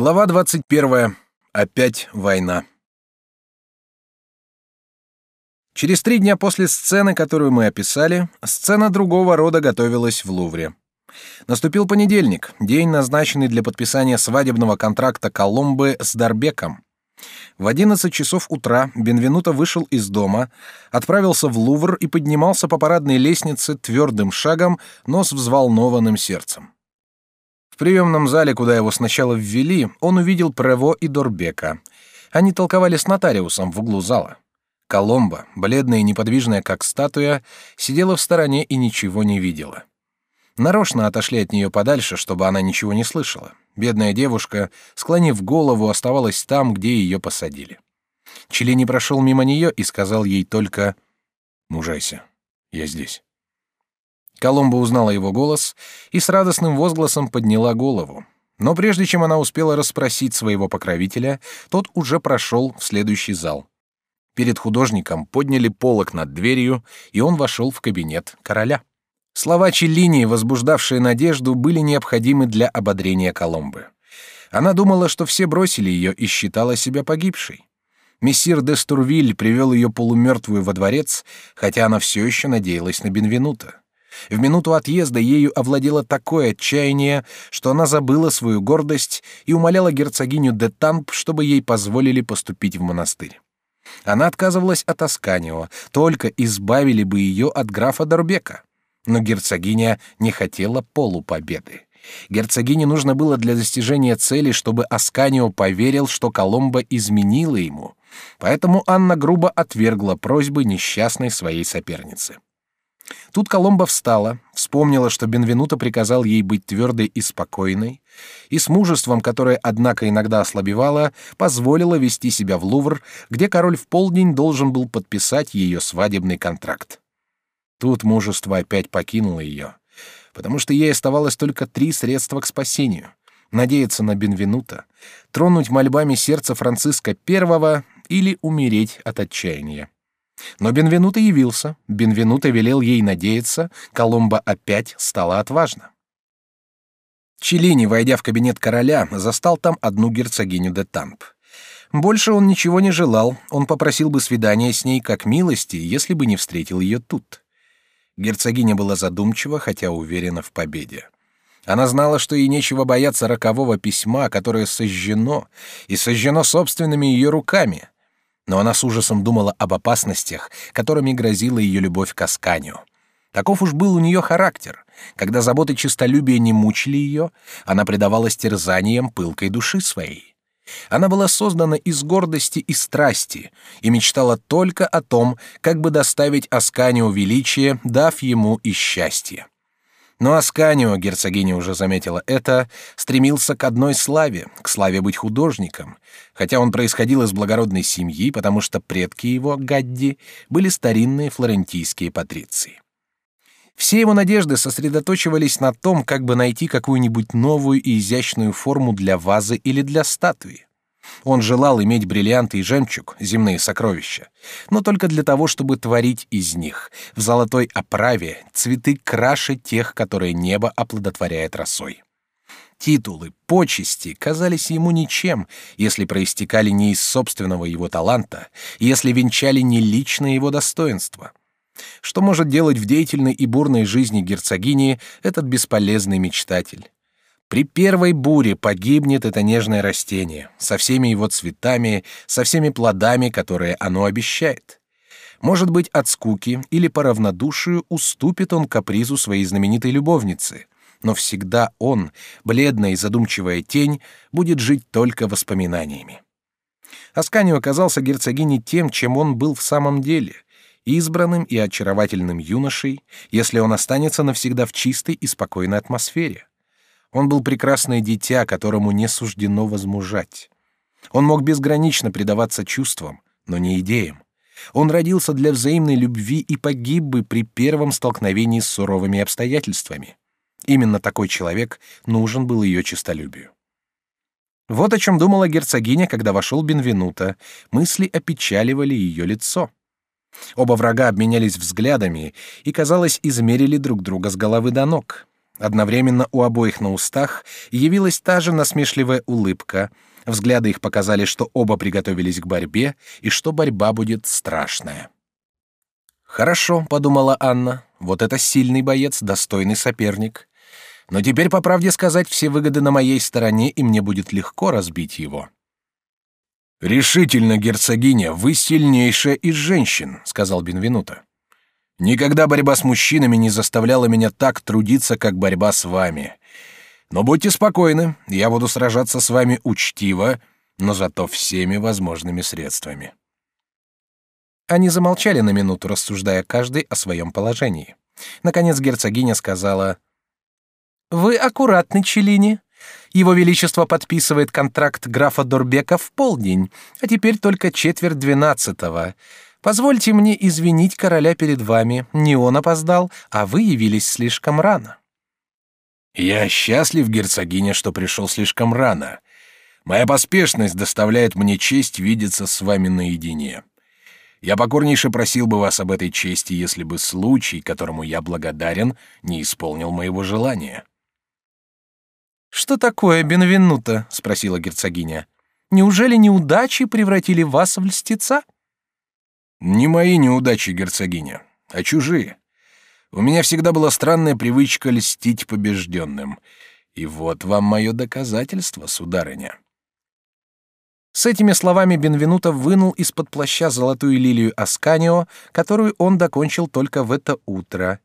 Глава 21. Опять война. Через три дня после сцены, которую мы описали, сцена другого рода готовилась в Лувре. Наступил понедельник, день, назначенный для подписания свадебного контракта Коломбы с Дарбеком. В 11 часов утра Бенвенуто вышел из дома, отправился в Лувр и поднимался по парадной лестнице твердым шагом, но с взволнованным сердцем. Приемном зале, куда его сначала ввели, он увидел Прево и Дорбека. Они толковали с нотариусом в углу зала. Коломба, бледная и неподвижная, как статуя, сидела в стороне и ничего не видела. Нарочно отошли от нее подальше, чтобы она ничего не слышала. Бедная девушка, склонив голову, оставалась там, где ее посадили. Челини прошел мимо нее и сказал ей только «Мужайся, я здесь». Коломба узнала его голос и с радостным возгласом подняла голову. Но прежде чем она успела расспросить своего покровителя, тот уже прошел в следующий зал. Перед художником подняли полок над дверью, и он вошел в кабинет короля. Слова Челлини, возбуждавшие надежду, были необходимы для ободрения Коломбы. Она думала, что все бросили ее и считала себя погибшей. Мессир де Стурвиль привел ее полумертвую во дворец, хотя она все еще надеялась на Бенвенута. В минуту отъезда ею овладело такое отчаяние, что она забыла свою гордость и умоляла герцогиню де Тамп, чтобы ей позволили поступить в монастырь. Она отказывалась от Асканио, только избавили бы ее от графа Дорбека. Но герцогиня не хотела полупобеды. Герцогине нужно было для достижения цели, чтобы Асканио поверил, что Коломба изменила ему. Поэтому Анна грубо отвергла просьбы несчастной своей соперницы. Тут Коломба встала, вспомнила, что Бенвенуто приказал ей быть твердой и спокойной, и с мужеством, которое, однако, иногда ослабевало, позволила вести себя в Лувр, где король в полдень должен был подписать ее свадебный контракт. Тут мужество опять покинуло ее, потому что ей оставалось только три средства к спасению — надеяться на Бенвенута, тронуть мольбами сердце Франциска I или умереть от отчаяния. Но Бенвенуто явился, Бенвенуто велел ей надеяться, Коломба опять стала отважна. Челини, войдя в кабинет короля, застал там одну герцогиню де Тамп. Больше он ничего не желал, он попросил бы свидания с ней как милости, если бы не встретил ее тут. Герцогиня была задумчива, хотя уверена в победе. Она знала, что ей нечего бояться рокового письма, которое сожжено, и сожжено собственными ее руками. Но она с ужасом думала об опасностях, которыми грозила ее любовь к Асканию. Таков уж был у нее характер. Когда заботы честолюбия не мучили ее, она предавалась терзаниям пылкой души своей. Она была создана из гордости и страсти и мечтала только о том, как бы доставить Асканио величие, дав ему и счастье. Но Асканио, герцогиня уже заметила это, стремился к одной славе, к славе быть художником, хотя он происходил из благородной семьи, потому что предки его, Гадди, были старинные флорентийские патриции. Все его надежды сосредоточивались на том, как бы найти какую-нибудь новую и изящную форму для вазы или для статуи. Он желал иметь бриллианты и жемчуг, земные сокровища, но только для того, чтобы творить из них, в золотой оправе, цветы краше тех, которые небо оплодотворяет росой. Титулы, почести казались ему ничем, если проистекали не из собственного его таланта, если венчали не личное его достоинство — что может делать в деятельной и бурной жизни герцогини этот бесполезный мечтатель? При первой буре погибнет это нежное растение, со всеми его цветами, со всеми плодами, которые оно обещает. Может быть, от скуки или по равнодушию уступит он капризу своей знаменитой любовницы, но всегда он, бледная и задумчивая тень, будет жить только воспоминаниями. Асканио оказался герцогиней тем, чем он был в самом деле — избранным и очаровательным юношей, если он останется навсегда в чистой и спокойной атмосфере. Он был прекрасное дитя, которому не суждено возмужать. Он мог безгранично предаваться чувствам, но не идеям. Он родился для взаимной любви и погиб бы при первом столкновении с суровыми обстоятельствами. Именно такой человек нужен был ее честолюбию. Вот о чем думала герцогиня, когда вошел Бенвенуто. Мысли опечаливали ее лицо. Оба врага обменялись взглядами и, казалось, измерили друг друга с головы до ног. Одновременно у обоих на устах явилась та же насмешливая улыбка. Взгляды их показали, что оба приготовились к борьбе и что борьба будет страшная. «Хорошо», — подумала Анна, — «вот это сильный боец, достойный соперник. Но теперь, по правде сказать, все выгоды на моей стороне, и мне будет легко разбить его». «Решительно, герцогиня, вы сильнейшая из женщин», — сказал Бенвенуто. Никогда борьба с мужчинами не заставляла меня так трудиться, как борьба с вами. Но будьте спокойны, я буду сражаться с вами учтиво, но зато всеми возможными средствами. Они замолчали на минуту, рассуждая каждый о своем положении. Наконец герцогиня сказала: "Вы аккуратны, Челини. Его величество подписывает контракт графа Дорбека в полдень, а теперь только четверть двенадцатого. Позвольте мне извинить короля перед вами. Не он опоздал, а вы явились слишком рано. Я счастлив, герцогиня, что пришел слишком рано. Моя поспешность доставляет мне честь видеться с вами наедине. Я покорнейше просил бы вас об этой чести, если бы случай, которому я благодарен, не исполнил моего желания. Что такое, Бенвенуто? – спросила герцогиня. Неужели неудачи превратили вас в льстеца? Не мои неудачи, герцогиня, а чужие. У меня всегда была странная привычка льстить побежденным. И вот вам мое доказательство, сударыня. С этими словами Бенвенуто вынул из-под плаща золотую лилию Асканио, которую он докончил только в это утро.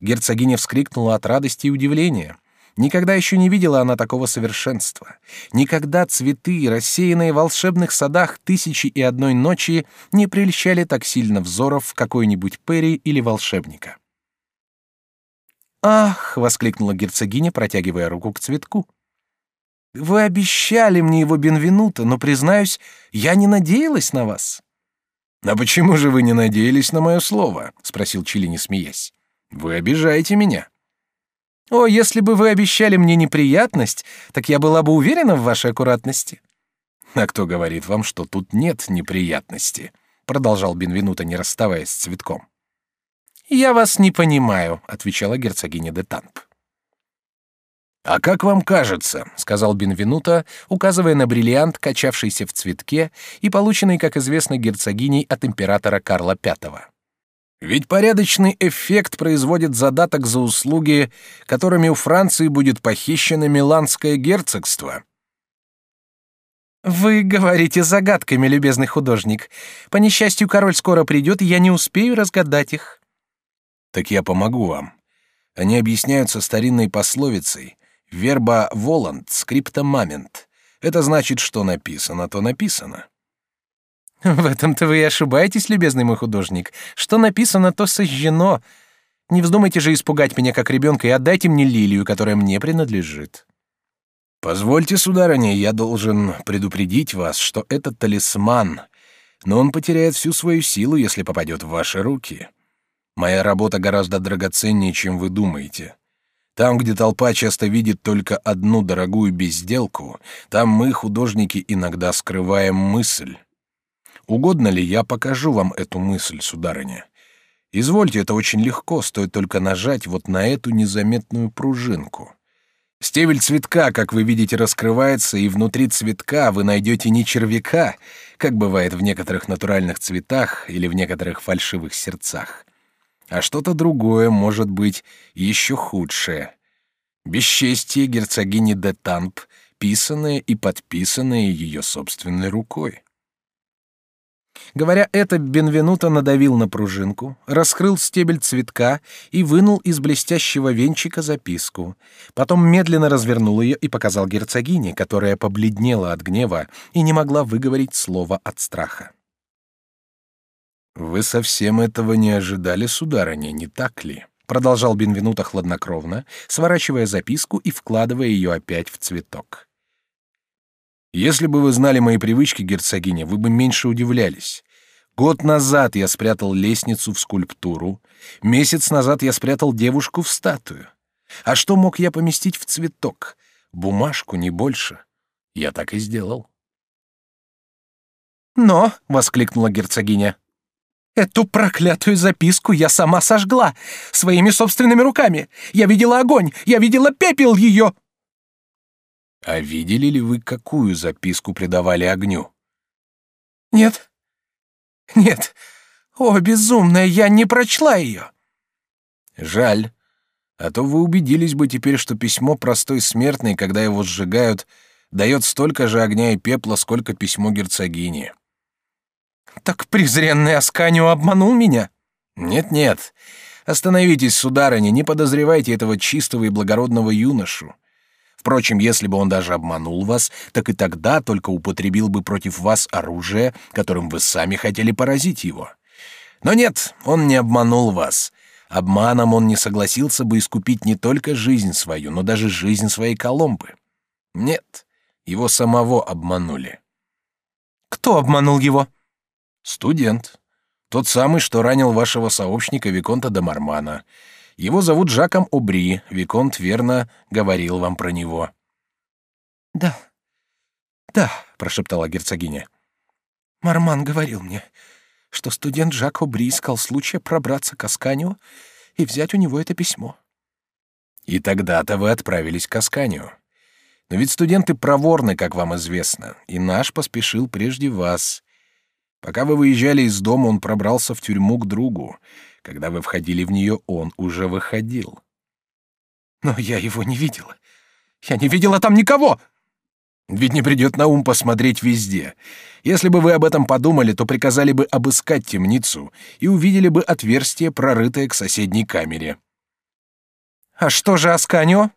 Герцогиня вскрикнула от радости и удивления. Никогда еще не видела она такого совершенства. Никогда цветы, рассеянные в волшебных садах тысячи и одной ночи, не прельщали так сильно взоров какой-нибудь Перри или волшебника. «Ах!» — воскликнула герцогиня, протягивая руку к цветку. «Вы обещали мне его Бенвенуто, но, признаюсь, я не надеялась на вас». «А почему же вы не надеялись на мое слово?» — спросил Чилини, смеясь. «Вы обижаете меня». О, если бы вы обещали мне неприятность, так я была бы уверена в вашей аккуратности. А кто говорит вам, что тут нет неприятности? продолжал Бенвенуто, не расставаясь с цветком. Я вас не понимаю, отвечала герцогиня де Тамп. А как вам кажется, сказал Бенвенуто, указывая на бриллиант, качавшийся в цветке и полученный, как известно, герцогиней от императора Карла V. Ведь порядочный эффект производит задаток за услуги, которыми у Франции будет похищено Миланское герцогство. Вы говорите загадками, любезный художник. По несчастью, король скоро придет, и я не успею разгадать их. Так я помогу вам. Они объясняются старинной пословицей «Верба волант, скрипта мамент». Это значит, что написано, то написано. В этом-то вы и ошибаетесь, любезный мой художник. Что написано, то сожжено. Не вздумайте же испугать меня как ребенка и отдайте мне лилию, которая мне принадлежит. Позвольте, сударыня, я должен предупредить вас, что этот талисман, но он потеряет всю свою силу, если попадет в ваши руки. Моя работа гораздо драгоценнее, чем вы думаете. Там, где толпа часто видит только одну дорогую безделку, там мы, художники, иногда скрываем мысль. Угодно ли я покажу вам эту мысль, сударыня? Извольте, это очень легко, стоит только нажать вот на эту незаметную пружинку. Стебель цветка, как вы видите, раскрывается, и внутри цветка вы найдете не червяка, как бывает в некоторых натуральных цветах или в некоторых фальшивых сердцах, а что-то другое, может быть, еще худшее. Бесчестие герцогини де Тамп, писанное и подписанное ее собственной рукой. Говоря это, Бенвенуто надавил на пружинку, раскрыл стебель цветка и вынул из блестящего венчика записку. Потом медленно развернул ее и показал герцогине, которая побледнела от гнева и не могла выговорить слово от страха. «Вы совсем этого не ожидали, сударыня, не так ли?» продолжал Бенвенуто хладнокровно, сворачивая записку и вкладывая ее опять в цветок. Если бы вы знали мои привычки, герцогиня, вы бы меньше удивлялись. Год назад я спрятал лестницу в скульптуру, месяц назад я спрятал девушку в статую. А что мог я поместить в цветок? Бумажку, не больше. Я так и сделал. «Но!» — воскликнула герцогиня. Эту проклятую записку я сама сожгла своими собственными руками. Я видела огонь, я видела пепел ее. А видели ли вы, какую записку придавали огню? Нет. Нет. О, безумная, я не прочла ее. Жаль. А то вы убедились бы теперь, что письмо простой смертной, когда его сжигают, дает столько же огня и пепла, сколько письмо герцогини. Так презренный Асканио обманул меня? Нет-нет. Остановитесь, сударыня, не подозревайте этого чистого и благородного юношу. Впрочем, если бы он даже обманул вас, так и тогда только употребил бы против вас оружие, которым вы сами хотели поразить его. Но нет, он не обманул вас. Обманом он не согласился бы искупить не только жизнь свою, но даже жизнь своей Коломбы. Нет, его самого обманули. Кто обманул его? Студент. Тот самый, что ранил вашего сообщника Виконта де Мармана. Его зовут Жаком Обри. Виконт верно говорил вам про него. Да, да, прошептала герцогиня. Марман говорил мне, что студент Жак Обри искал случая пробраться к Асканию и взять у него это письмо. И тогда-то вы отправились к Асканию. Но ведь студенты проворны, как вам известно, и наш поспешил прежде вас. Пока вы выезжали из дома, он пробрался в тюрьму к другу. Когда вы входили в нее, он уже выходил. Но я его не видела. Я не видела там никого. Ведь не придет на ум посмотреть везде. Если бы вы об этом подумали, то приказали бы обыскать темницу и увидели бы отверстие, прорытое к соседней камере. А что же Асканио?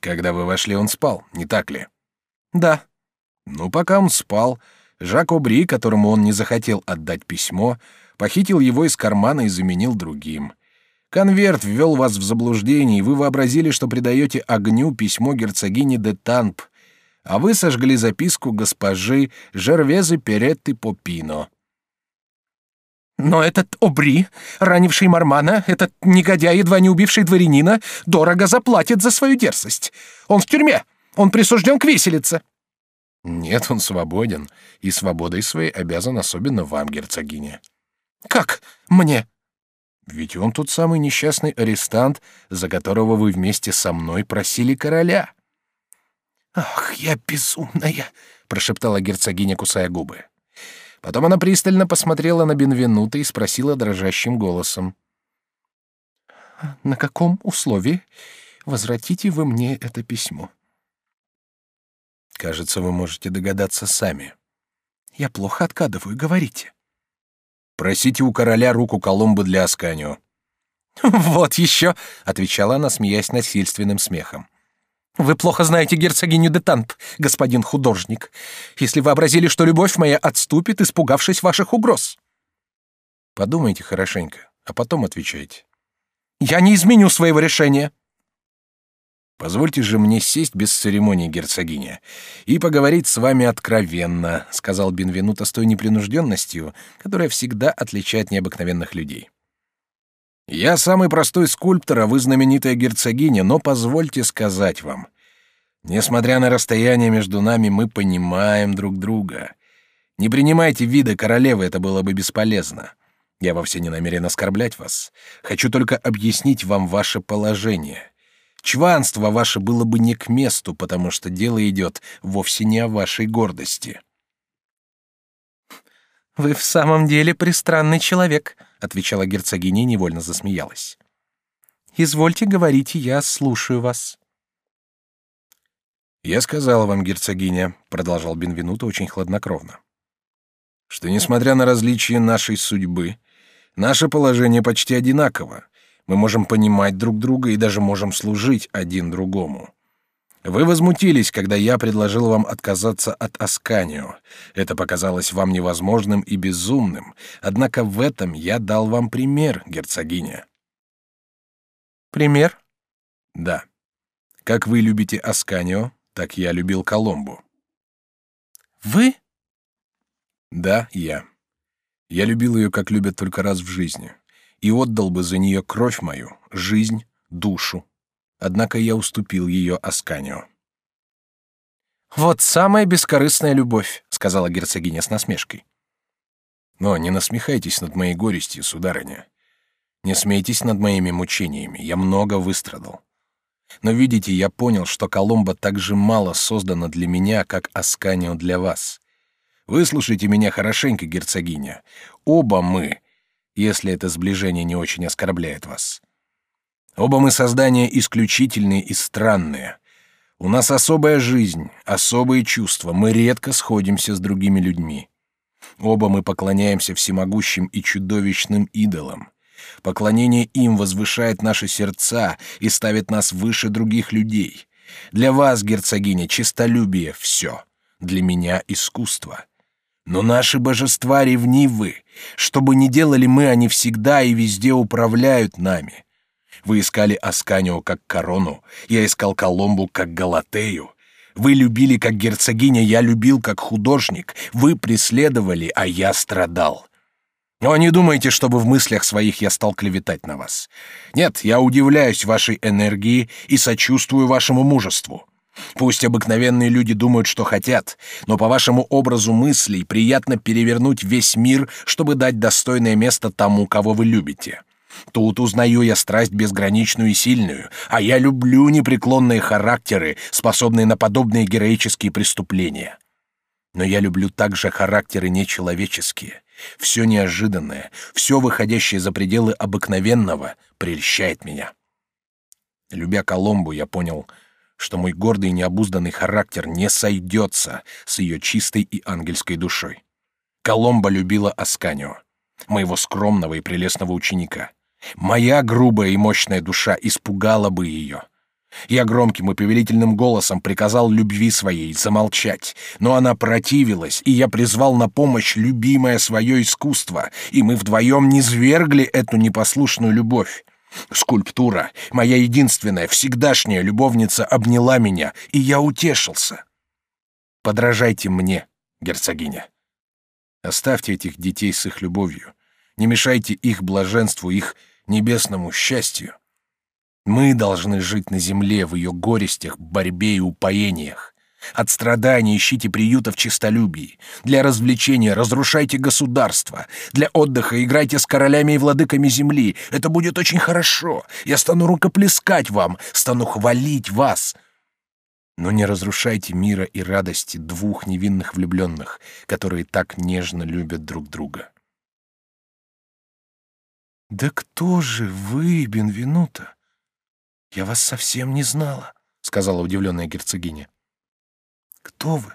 Когда вы вошли, он спал, не так ли? Да. Ну, пока он спал, Жак Обри, которому он не захотел отдать письмо, похитил его из кармана и заменил другим. Конверт ввел вас в заблуждение, и вы вообразили, что предаете огню письмо герцогини де Танп, а вы сожгли записку госпожи Жервезы Перетты Попино. Но этот Обри, ранивший Мармана, этот негодяй, едва не убивший дворянина, дорого заплатит за свою дерзость. Он в тюрьме. Он присужден к виселице. Нет, он свободен, и свободой своей обязан особенно вам, герцогиня. Как мне? Ведь он тот самый несчастный арестант, за которого вы вместе со мной просили короля. Ах, я безумная, прошептала герцогиня, кусая губы. Потом она пристально посмотрела на Бенвенута и спросила дрожащим голосом: "На каком условии возвратите вы мне это письмо?" Кажется, вы можете догадаться сами. Я плохо откадываю, говорите. Просите у короля руку Коломбы для Асканио. Вот еще, отвечала она, смеясь насильственным смехом. Вы плохо знаете герцогиню де Тант, господин художник, если вообразили, что любовь моя отступит, испугавшись ваших угроз. Подумайте хорошенько, а потом отвечайте. Я не изменю своего решения. Позвольте же мне сесть без церемонии, герцогиня, и поговорить с вами откровенно, сказал Бенвенуто с той непринужденностью, которая всегда отличает необыкновенных людей. Я самый простой скульптор, а вы знаменитая герцогиня, но позвольте сказать вам, несмотря на расстояние между нами, мы понимаем друг друга. Не принимайте вида королевы, это было бы бесполезно. Я вовсе не намерен оскорблять вас. Хочу только объяснить вам ваше положение. Чванство ваше было бы не к месту, потому что дело идет вовсе не о вашей гордости. Вы в самом деле пристранный человек, отвечала герцогиня и невольно засмеялась. Извольте говорить, я слушаю вас. Я сказала вам, герцогиня, продолжал Бенвенуто очень хладнокровно, что несмотря на различия нашей судьбы, наше положение почти одинаково. Мы можем понимать друг друга и даже можем служить один другому. Вы возмутились, когда я предложил вам отказаться от Асканио. Это показалось вам невозможным и безумным. Однако в этом я дал вам пример, герцогиня. Пример? Да. Как вы любите Асканио, так я любил Коломбу. Вы? Да, я. Я любил ее, как любят только раз в жизни и отдал бы за нее кровь мою, жизнь, душу. Однако я уступил ее Асканио. «Вот самая бескорыстная любовь», — сказала герцогиня с насмешкой. Но не насмехайтесь над моей горестью, сударыня. Не смейтесь над моими мучениями, я много выстрадал. Но видите, я понял, что Коломбо так же мало создана для меня, как Асканио для вас. Выслушайте меня хорошенько, герцогиня. Оба мы, если это сближение не очень оскорбляет вас. Оба мы создания исключительные и странные. У нас особая жизнь, особые чувства, мы редко сходимся с другими людьми. Оба мы поклоняемся всемогущим и чудовищным идолам. Поклонение им возвышает наши сердца и ставит нас выше других людей. Для вас, герцогиня, честолюбие — все. Для меня — искусство. Но наши божества ревнивы. Что бы ни делали мы, они всегда и везде управляют нами. Вы искали Асканио как корону, я искал Коломбу как Галатею. Вы любили как герцогиня, я любил как художник. Вы преследовали, а я страдал. Но не думайте, чтобы в мыслях своих я стал клеветать на вас. Нет, я удивляюсь вашей энергии и сочувствую вашему мужеству. Пусть обыкновенные люди думают, что хотят, но по вашему образу мыслей приятно перевернуть весь мир, чтобы дать достойное место тому, кого вы любите. Тут узнаю я страсть безграничную и сильную, а я люблю непреклонные характеры, способные на подобные героические преступления. Но я люблю также характеры нечеловеческие, все неожиданное, все выходящее за пределы обыкновенного прельщает меня. Любя Коломбу, я понял, что мой гордый и необузданный характер не сойдется с ее чистой и ангельской душой. Коломба любила Асканио, моего скромного и прелестного ученика. Моя грубая и мощная душа испугала бы ее. Я громким и повелительным голосом приказал любви своей замолчать, но она противилась, и я призвал на помощь любимое свое искусство, и мы вдвоем низвергли эту непослушную любовь. Скульптура, моя единственная, всегдашняя любовница, обняла меня, и я утешился. Подражайте мне, герцогиня. Оставьте этих детей с их любовью. Не мешайте их блаженству, их небесному счастью. Мы должны жить на земле в ее горестях, борьбе и упоениях. От страданий ищите приюта в честолюбии. Для развлечения разрушайте государство. Для отдыха играйте с королями и владыками земли. Это будет очень хорошо. Я стану рукоплескать вам, стану хвалить вас. Но не разрушайте мира и радости двух невинных влюбленных, которые так нежно любят друг друга. «Да кто же вы, Бенвенуто?» «Я вас совсем не знала», — сказала удивленная герцогиня. «Кто вы?»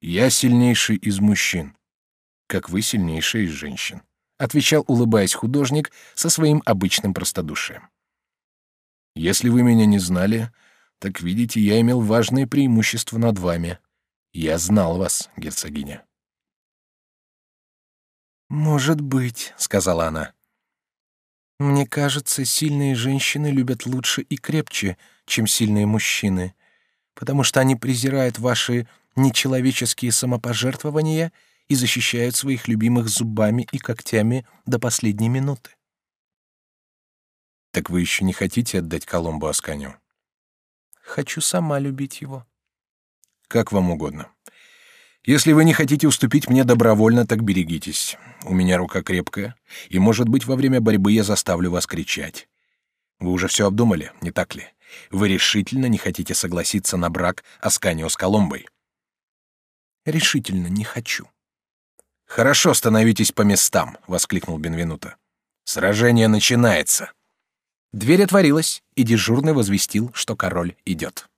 «Я сильнейший из мужчин, как вы сильнейшая из женщин», — отвечал, улыбаясь художник со своим обычным простодушием. «Если вы меня не знали, так видите, я имел важное преимущество над вами. Я знал вас, герцогиня». «Может быть», — сказала она. Мне кажется, сильные женщины любят лучше и крепче, чем сильные мужчины, потому что они презирают ваши нечеловеческие самопожертвования и защищают своих любимых зубами и когтями до последней минуты. Так вы еще не хотите отдать Коломбу Асканю? Хочу сама любить его. Как вам угодно. Если вы не хотите уступить мне добровольно, так берегитесь. У меня рука крепкая, и, может быть, во время борьбы я заставлю вас кричать. Вы уже все обдумали, не так ли? Вы решительно не хотите согласиться на брак Асканио с Коломбой? Решительно не хочу. Хорошо, становитесь по местам, воскликнул Бенвенуто. Сражение начинается. Дверь отворилась, и дежурный возвестил, что король идет.